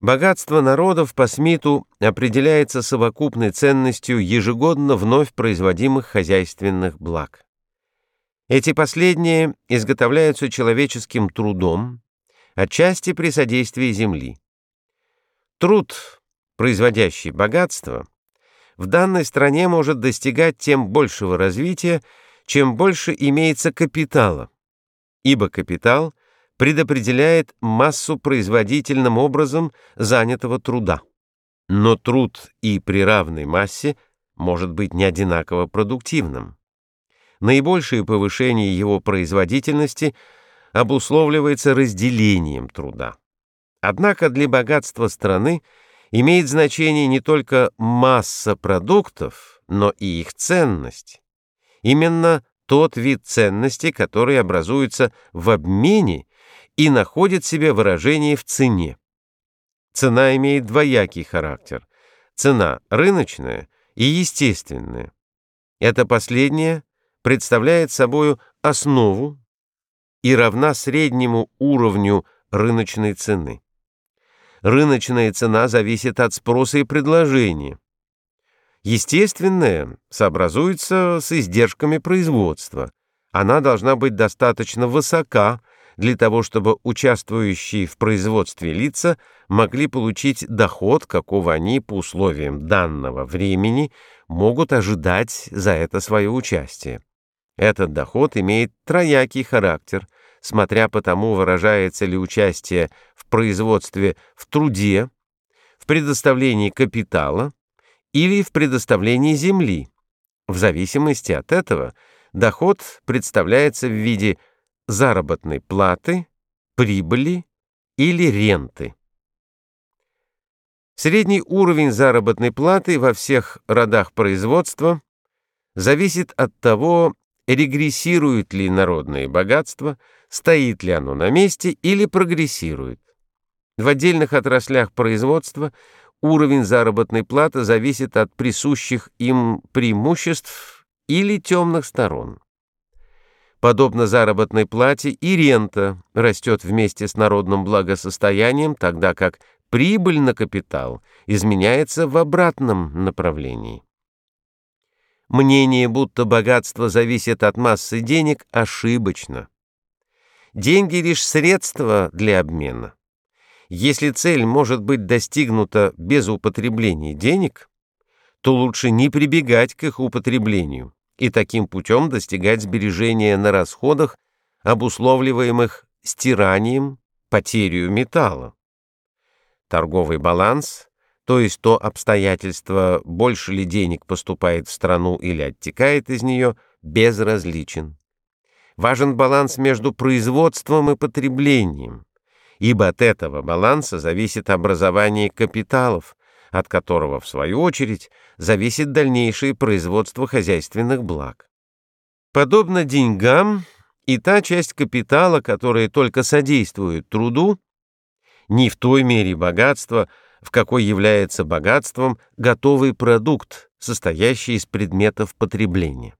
Богатство народов по Смиту определяется совокупной ценностью ежегодно вновь производимых хозяйственных благ. Эти последние изготовляются человеческим трудом, отчасти при содействии земли. Труд, производящий богатство, в данной стране может достигать тем большего развития, чем больше имеется капитала, ибо капитал — предопределяет массу производительным образом занятого труда. Но труд и при равной массе может быть не одинаково продуктивным. Наибольшее повышение его производительности обусловливается разделением труда. Однако для богатства страны имеет значение не только масса продуктов, но и их ценность. Именно тот вид ценности, который образуется в обмене и находит себе выражение в цене. Цена имеет двоякий характер. Цена рыночная и естественная. Это последнее представляет собою основу и равна среднему уровню рыночной цены. Рыночная цена зависит от спроса и предложения. Естественная сообразуется с издержками производства. Она должна быть достаточно высока, для того, чтобы участвующие в производстве лица могли получить доход, какого они по условиям данного времени могут ожидать за это свое участие. Этот доход имеет троякий характер, смотря по тому, выражается ли участие в производстве в труде, в предоставлении капитала или в предоставлении земли. В зависимости от этого доход представляется в виде заработной платы, прибыли или ренты. Средний уровень заработной платы во всех родах производства зависит от того, регрессирует ли народное богатство, стоит ли оно на месте или прогрессирует. В отдельных отраслях производства уровень заработной платы зависит от присущих им преимуществ или темных сторон. Подобно заработной плате и рента растет вместе с народным благосостоянием, тогда как прибыль на капитал изменяется в обратном направлении. Мнение, будто богатство зависит от массы денег, ошибочно. Деньги — лишь средство для обмена. Если цель может быть достигнута без употребления денег, то лучше не прибегать к их употреблению и таким путем достигать сбережения на расходах, обусловливаемых стиранием, потерей металла. Торговый баланс, то есть то обстоятельство, больше ли денег поступает в страну или оттекает из нее, безразличен. Важен баланс между производством и потреблением, ибо от этого баланса зависит образование капиталов, от которого, в свою очередь, зависит дальнейшее производство хозяйственных благ. Подобно деньгам, и та часть капитала, которая только содействует труду, не в той мере богатства, в какой является богатством готовый продукт, состоящий из предметов потребления.